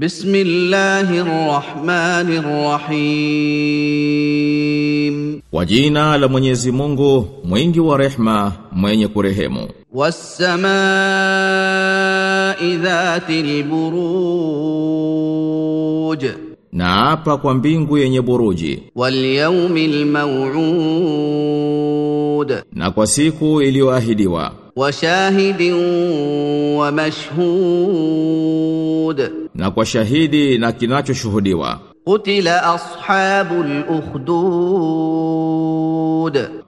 بسم الله الرحمن الرحيم Kwa jina la Mwenyezi Mungu, mwingi wa rehma, mwenye kurehemu. والسماء ذات البروج Na hapa kwa mbingu yenye buruji, واليوم الموعود na kwa siku iliyoahidiwa, وشاهد ومشهود na kwa shahidi na kinachoshuhudiwa. Kutila ashabul ukhdud,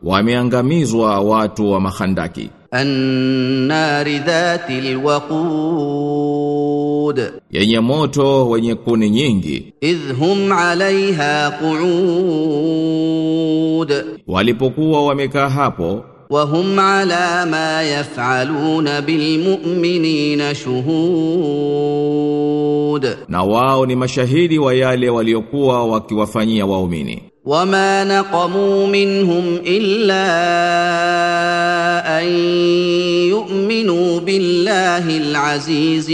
wameangamizwa watu wa Mahandaki. dhati al-waqud, yenye moto wenye kuni nyingi. Idhum alaiha qu'ud, walipokuwa wamekaa hapo وهم على ما يفعلون بالمؤمنين شهود na wao ni mashahidi wa yale waliokuwa wakiwafanyia waumini. وما نقموا منهم إلا أن يؤمنوا بالله العزيز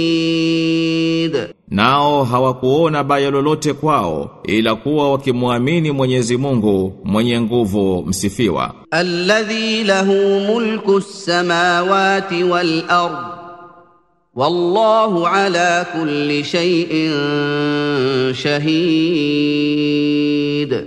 الحميد Nao hawakuona baya lolote kwao ila kuwa wakimwamini Mwenyezi Mungu mwenye nguvu msifiwa. Alladhi lahu mulku samawati wal ard wallahu ala kulli shay'in shahid,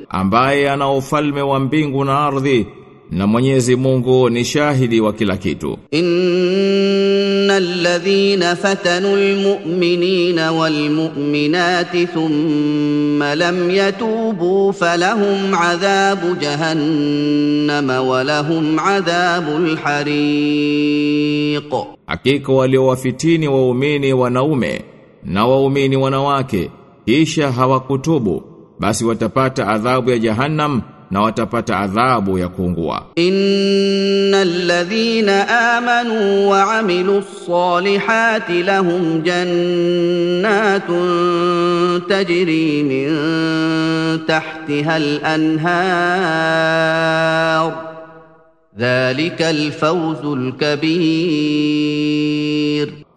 ambaye ana ufalme wa mbingu na ardhi na Mwenyezi Mungu ni shahidi wa kila kitu. Innal ladhina fatanu almu'minina walmu'minati thumma lam yatubu falahum adhabu jahannam wa lahum adhabu alhariq. Hakika waliowafitini waumini wanaume na waumini wanawake kisha hawakutubu basi watapata adhabu ya jahannam na watapata adhabu ya kuungua. Innal ladhina amanu wa amilu ssalihati lahum jannatun tajri min tahtiha al anhar Dhalika alfawzul kabir.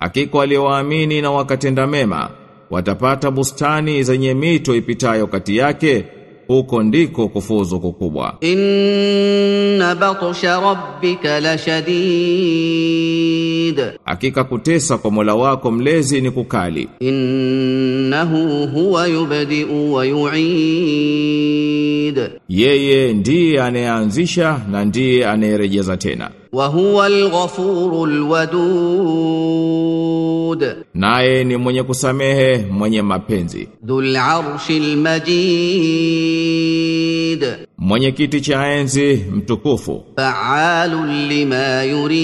Hakika walioamini na wakatenda mema watapata bustani zenye mito ipitayo kati yake huko ndiko kufuzu kukubwa. Inna batsha rabbika lashadid لشديد Hakika kutesa kwa Mola wako mlezi ni kukali إنه هو يبدئ ويعيد Yeye ndiye anayeanzisha na ndiye anayerejeza tena وهو الغفور الودود Naye ni mwenye kusamehe mwenye mapenzi ذو العرش المجيد mwenye kiti cha enzi mtukufu. Fa'alul lima yurid.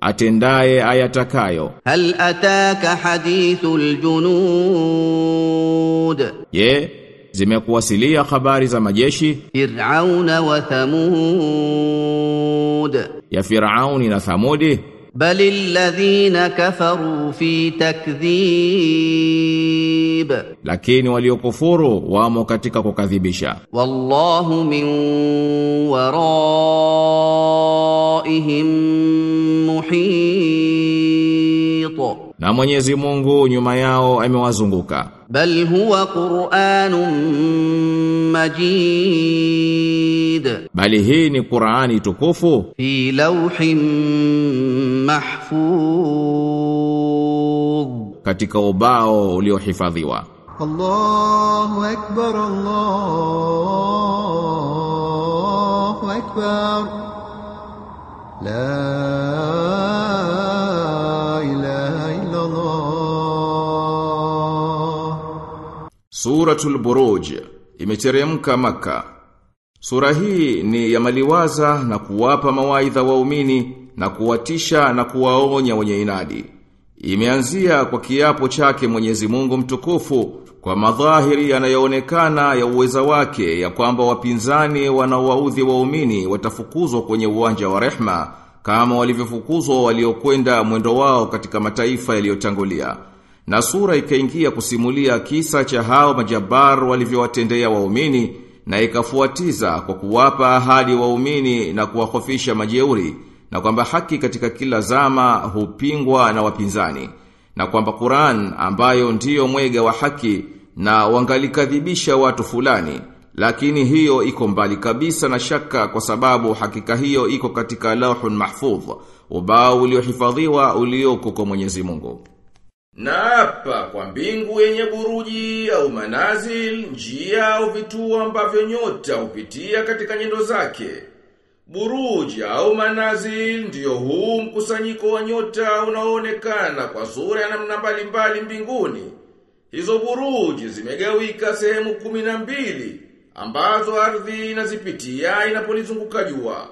Atendaye ayatakayo. Hal ataka hadithul junud. Ye zimekuwasilia habari za majeshi? Fir'auna wa thamud. Ya fir'auni na thamudi? بل الذين كفروا في تكذيب. لكن وليكفروا وامو katika kukadhibisha. والله من ورائهم محيط. na Mwenyezi Mungu nyuma yao amewazunguka. Bal huwa qur'anun majid. Bali hii ni Qur'ani tukufu? Fi lawhin mahfuz. Katika ubao uliohifadhiwa. Allahu akbar Allahu akbar. La Suratul Buruj imeteremka maka Sura hii ni ya maliwaza na kuwapa mawaidha waumini na kuwatisha na kuwaonya wenye inadi. Imeanzia kwa kiapo chake Mwenyezi Mungu mtukufu kwa madhahiri yanayoonekana ya uweza wake ya kwamba wapinzani wanaowaudhi waumini watafukuzwa kwenye uwanja wa rehma kama walivyofukuzwa waliokwenda mwendo wao katika mataifa yaliyotangulia. Na sura ikaingia kusimulia kisa cha hao majabar walivyowatendea waumini na ikafuatiza kwa kuwapa ahadi waumini na kuwahofisha majeuri na kwamba haki katika kila zama hupingwa na wapinzani na kwamba Qur'an ambayo ndiyo mwega wa haki na wangalikadhibisha watu fulani lakini hiyo iko mbali kabisa na shaka kwa sababu hakika hiyo iko katika lauhun mahfudh ubao uliohifadhiwa ulioko kwa Mwenyezi Mungu na hapa kwa mbingu yenye buruji au manazil, njia au vituo ambavyo nyota hupitia katika nyendo zake. Buruji au manazil ndiyo huu mkusanyiko wa nyota unaoonekana kwa sura ya namna mbalimbali mbinguni. Hizo buruji zimegawika sehemu kumi na mbili ambazo ardhi inazipitia inapolizunguka jua.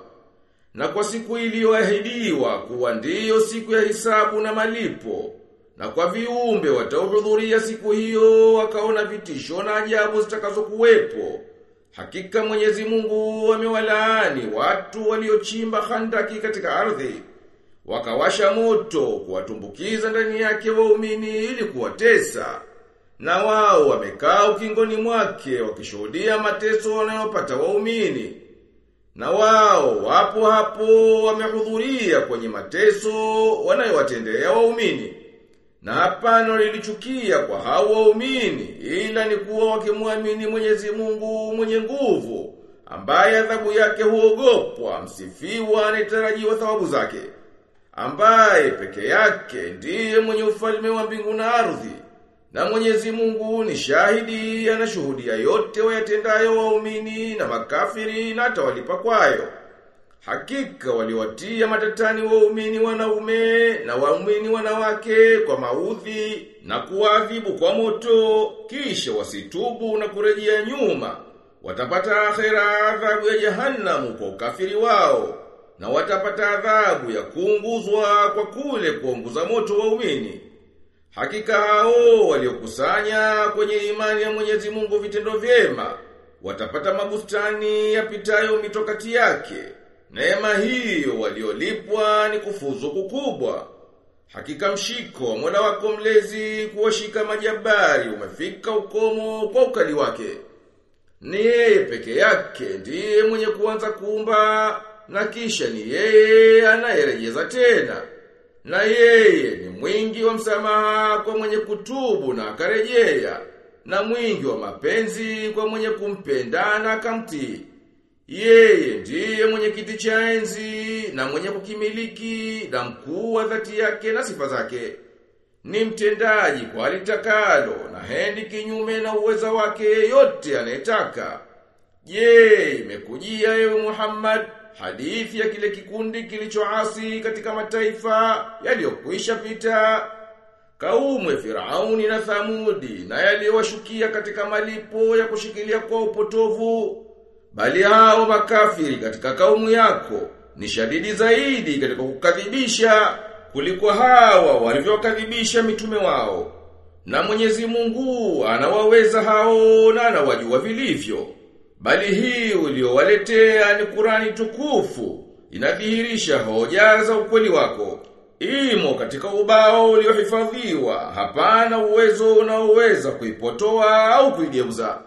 Na kwa siku iliyoahidiwa kuwa ndiyo siku ya hisabu na malipo, na kwa viumbe wataohudhuria siku hiyo wakaona vitisho na ajabu zitakazokuwepo. Hakika Mwenyezi Mungu amewalaani watu waliochimba handaki katika ardhi. Wakawasha moto kuwatumbukiza ndani yake waumini ili kuwatesa. Na wao wamekaa ukingoni mwake wakishuhudia mateso wanayopata waumini. Na wao wapo hapo wamehudhuria kwenye mateso wanayowatendea waumini. Na hapana lilichukia kwa hao waumini ila ni kuwa wakimwamini Mwenyezi Mungu mwenye nguvu ambaye adhabu yake huogopwa msifiwa anatarajiwa thawabu zake ambaye peke yake ndiye mwenye ufalme wa mbingu na ardhi. Na Mwenyezi Mungu ni shahidi anashuhudia yote wayatendayo waumini na makafiri na atawalipa kwayo Hakika waliwatia matatani waumini wanaume na waumini wanawake kwa maudhi na kuadhibu kwa moto kisha wasitubu na kurejea nyuma. Watapata akhera adhabu ya jahannamu kwa ukafiri wao na watapata adhabu ya kuunguzwa kwa kule kuunguza moto waumini. Hakika hao waliokusanya kwenye imani ya Mwenyezi Mungu vitendo vyema watapata mabustani yapitayo mitokati yake Neema hiyo waliolipwa ni kufuzu kukubwa. Hakika mshiko mwana wako mlezi kuwashika majabari umefika ukomo kwa ukali wake. Ni yeye peke yake ndiye mwenye kuanza kuumba na kisha ni yeye anayerejeza tena. Na yeye ni mwingi wa msamaha kwa mwenye kutubu na akarejea na mwingi wa mapenzi kwa mwenye kumpenda na akamtii. Yeye ndiye mwenye kiti cha enzi na mwenye kukimiliki na mkuu wa dhati yake na sifa zake. Ni mtendaji kwa alitakalo na hendi kinyume na uweza wake yote anayetaka. Je, imekujia ewe Muhammad hadithi ya kile kikundi kilichoasi katika mataifa yaliyokwisha pita Kaumwe Firauni na Thamudi na yaliyowashukia katika malipo ya kushikilia kwa upotovu Bali hao makafiri katika kaumu yako ni shadidi zaidi katika kukadhibisha kuliko hawa walivyokadhibisha mitume wao. Na Mwenyezi Mungu anawaweza hao na anawajua vilivyo. Bali hii uliowaletea ni Kurani tukufu inadhihirisha hoja za ukweli wako. Imo katika ubao uliohifadhiwa, hapana uwezo unaoweza kuipotoa au kuigeuza.